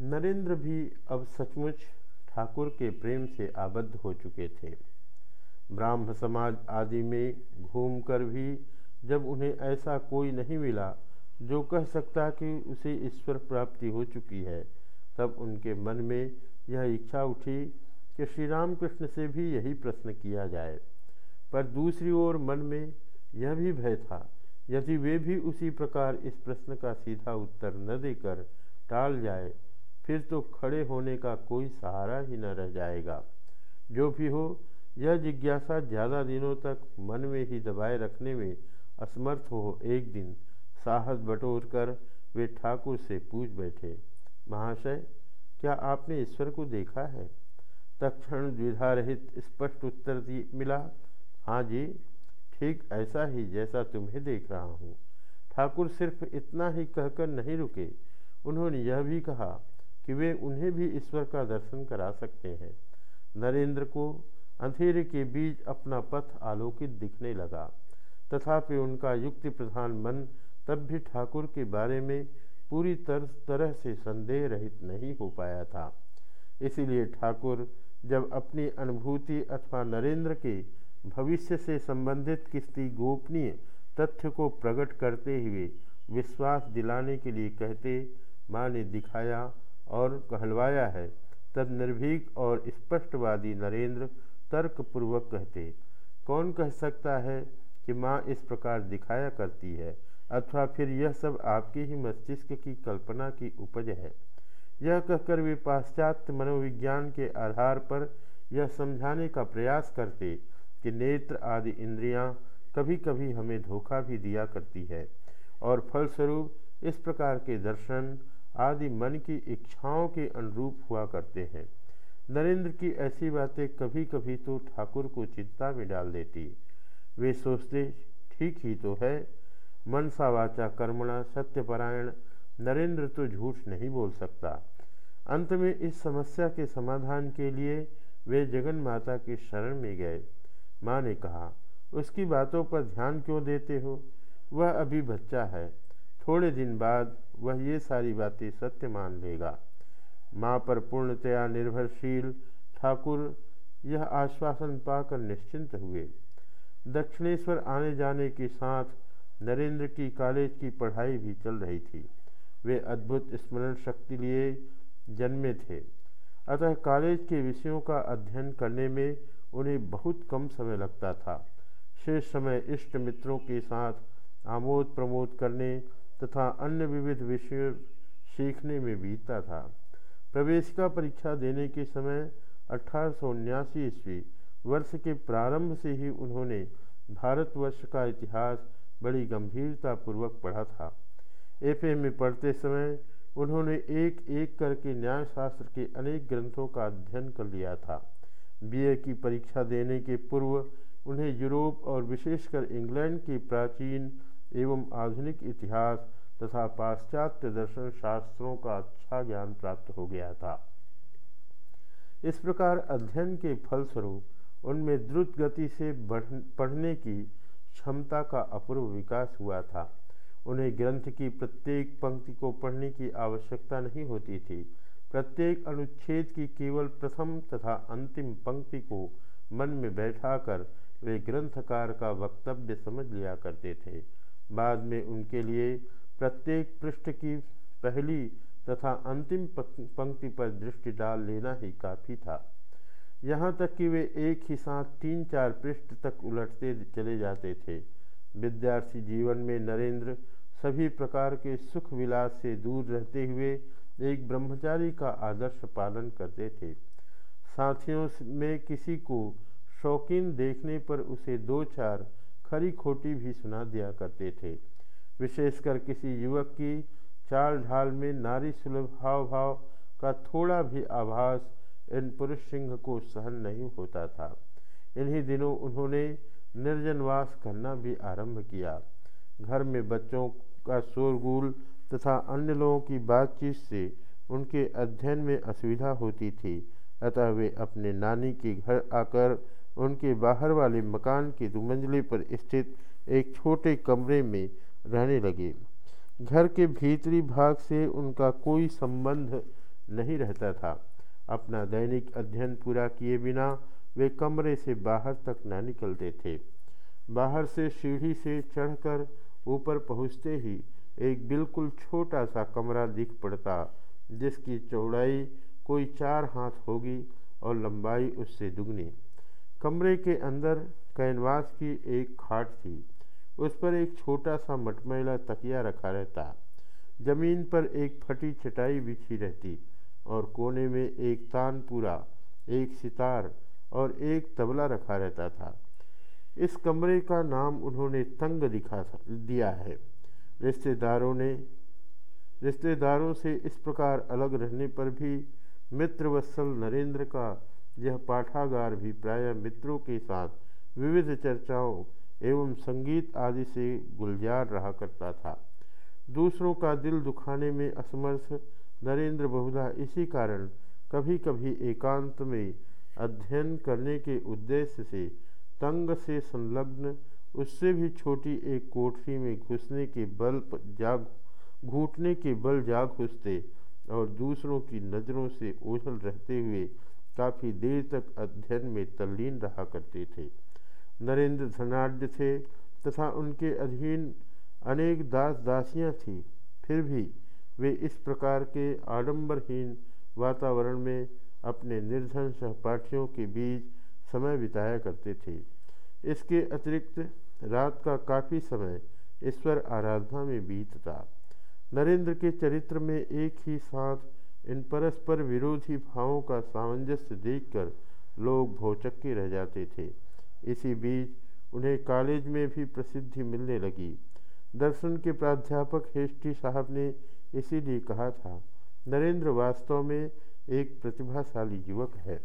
नरेंद्र भी अब सचमुच ठाकुर के प्रेम से आबद्ध हो चुके थे। ब्राह्म समाज आदि में घूमकर भी जब उन्हें ऐसा कोई नहीं मिला, जो कह सकता कि उसे ईश्वर प्राप्ति हो चुकी है, तब उनके मन में यह इच्छा उठी कि श्री रामकृष्ण से भी यही प्रश्न किया जाए। पर दूसरी ओर मन में यह भी भय था, यदि वे भी उसी प्रकार इस प्रश्न का सीधा उत्तर न देकर टाल जाए फिर तो खड़े होने का कोई सहारा ही न रह जाएगा। जो भी हो, यह जिज्ञासा ज़्यादा दिनों तक मन में ही दबाए रखने में असमर्थ हो एक दिन साहस बटोर कर वे ठाकुर से पूछ बैठे, महाशय, क्या आपने ईश्वर को देखा है? तक्षण द्विधा रहित स्पष्ट उत्तर मिला हाँ जी, ठीक ऐसा ही जैसा तुम्हें देख रहा हूँ। ठाकुर सिर्फ़ इतना ही कहकर नहीं रुके। उन्होंने यह भी कहा कि वे उन्हें भी ईश्वर का दर्शन करा सकते हैं। नरेंद्र को अंधेरे के बीच अपना पथ आलोकित दिखने लगा। तथापि उनका युक्ति प्रधान मन तब भी ठाकुर के बारे में पूरी तर, तरह से संदेह रहित नहीं हो पाया था। इसीलिए ठाकुर जब अपनी अनुभूति अथवा नरेंद्र के भविष्य से संबंधित किसी गोपनीय तथ्य को प्रकट करते हुए विश्वास दिलाने के लिए कहते माँ ने दिखाया और कहलवाया है, तब निर्भीक और स्पष्टवादी नरेंद्र तर्कपूर्वक कहते, कौन कह सकता है कि माँ इस प्रकार दिखाया करती है, अथवा फिर यह सब आपके ही मस्तिष्क की कल्पना की उपज है? यह कहकर वे पाश्चात्य मनोविज्ञान के आधार पर यह समझाने का प्रयास करते कि नेत्र आदि इंद्रियाँ कभी कभी हमें धोखा भी दिया करती है और फलस्वरूप इस प्रकार के दर्शन आदि मन की इच्छाओं के अनुरूप हुआ करते हैं। नरेंद्र की ऐसी बातें कभी कभी तो ठाकुर को चिंता में डाल देती। वे सोचते, ठीक ही तो है। मनसा वाचा कर्मणा सत्यपरायण, नरेंद्र तो झूठ नहीं बोल सकता। अंत में इस समस्या के समाधान के लिए वे जगन माता की शरण में गए। माँ ने कहा, उसकी बातों पर ध्यान क्यों देते हो? वह अभी बच्चा है। थोड़े दिन बाद वह ये सारी बातें सत्य मान लेगा। माँ पर पूर्णतया निर्भरशील ठाकुर यह आश्वासन पाकर निश्चिंत हुए। दक्षिणेश्वर आने जाने के साथ नरेंद्र की कॉलेज की पढ़ाई भी चल रही थी। वे अद्भुत स्मरण शक्ति लिए जन्मे थे। अतः कॉलेज के विषयों का अध्ययन करने में उन्हें बहुत कम समय लगता था। शेष समय इष्ट मित्रों के साथ आमोद प्रमोद करने तथा अन्य विविध विषय सीखने में बीतता था। प्रवेशिका परीक्षा देने के समय अठारह ईस्वी वर्ष के प्रारंभ से ही उन्होंने भारतवर्ष का इतिहास बड़ी गंभीरता पूर्वक पढ़ा था। एफए में पढ़ते समय उन्होंने एक एक करके न्यायशास्त्र के अनेक ग्रंथों का अध्ययन कर लिया था। बीए की परीक्षा देने के पूर्व उन्हें यूरोप और विशेषकर इंग्लैंड के प्राचीन एवं आधुनिक इतिहास तथा पाश्चात्य दर्शन शास्त्रों का अच्छा ज्ञान प्राप्त हो गया था। इस प्रकार अध्ययन के फलस्वरूप उनमें द्रुत गति से पढ़ने की क्षमता का अपूर्व विकास हुआ था। उन्हें ग्रंथ की प्रत्येक पंक्ति को पढ़ने की आवश्यकता नहीं होती थी। प्रत्येक अनुच्छेद की केवल प्रथम तथा अंतिम पंक्ति को मन में बैठाकर वे ग्रंथकार का वक्तव्य समझ लिया करते थे। बाद में उनके लिए प्रत्येक पृष्ठ की पहली तथा अंतिम पंक्ति पर दृष्टि डाल लेना ही काफ़ी था। यहाँ तक कि वे एक ही साथ तीन चार पृष्ठ तक उलटते चले जाते थे। विद्यार्थी जीवन में नरेंद्र सभी प्रकार के सुख विलास से दूर रहते हुए एक ब्रह्मचारी का आदर्श पालन करते थे। साथियों में किसी को शौकीन देखने पर उसे दो चार खरी खोटी भी सुना दिया करते थे। विशेषकर किसी युवक की चाल ढाल में नारी सुलभ हाव भाव का थोड़ा भी आभास इन पुरुष सिंह को सहन नहीं होता था। इन्हीं दिनों उन्होंने निर्जनवास करना भी आरंभ किया। घर में बच्चों का शोरगुल तथा अन्य लोगों की बातचीत से उनके अध्ययन में असुविधा होती थी। अतः वे अपने नानी के घर आकर उनके बाहर वाले मकान के दुमंजले पर स्थित एक छोटे कमरे में रहने लगे। घर के भीतरी भाग से उनका कोई संबंध नहीं रहता था। अपना दैनिक अध्ययन पूरा किए बिना वे कमरे से बाहर तक न निकलते थे। बाहर से सीढ़ी से चढ़कर ऊपर पहुँचते ही एक बिल्कुल छोटा सा कमरा दिख पड़ता, जिसकी चौड़ाई कोई चार हाथ होगी और लंबाई उससे दुगनी। कमरे के अंदर कैनवास की एक खाट थी। उस पर एक छोटा सा मटमैला तकिया रखा रहता। ज़मीन पर एक फटी चटाई बिछी रहती और कोने में एक तानपुरा, एक सितार और एक तबला रखा रहता था। इस कमरे का नाम उन्होंने तंग दिखा दिया है। रिश्तेदारों ने, रिश्तेदारों से इस प्रकार अलग रहने पर भी मित्रवत्सल नरेंद्र का यह पाठागार भी प्राय मित्रों के साथ विविध चर्चाओं एवं संगीत आदि से गुलजार रहा करता था। दूसरों का दिल दुखाने में असमर्थ नरेंद्र बहुधा इसी कारण कभी कभी एकांत में अध्ययन करने के उद्देश्य से तंग से संलग्न, उससे भी छोटी एक कोठरी में घुसने के बल जाग, घूटने के बल जाग घुसते और दूसरों की नज़रों से ओझल रहते हुए काफ़ी देर तक अध्ययन में तल्लीन रहा करते थे। नरेंद्र धनाढ़ थे तथा उनके अधीन अनेक दास दासियाँ थीं। फिर भी वे इस प्रकार के आडंबरहीन वातावरण में अपने निर्धन सहपाठियों के बीच समय बिताया करते थे। इसके अतिरिक्त रात का काफ़ी समय ईश्वर आराधना में बीतता नरेंद्र के चरित्र में एक ही साथ इन परस्पर विरोधी भावों का सामंजस्य देखकर लोग भौचक्के रह जाते थे। इसी बीच उन्हें कॉलेज में भी प्रसिद्धि मिलने लगी। दर्शन के प्राध्यापक हेस्टी साहब ने इसीलिए कहा था, नरेंद्र वास्तव में एक प्रतिभाशाली युवक है।